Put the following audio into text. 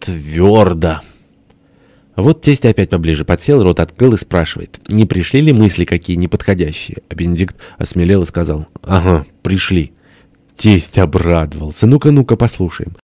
твердо. Вот тесть опять поближе подсел, рот открыл и спрашивает, не пришли ли мысли какие неподходящие? А Бенедикт осмелел и сказал, ага, пришли. Тесть обрадовался. Ну-ка, ну-ка, послушаем.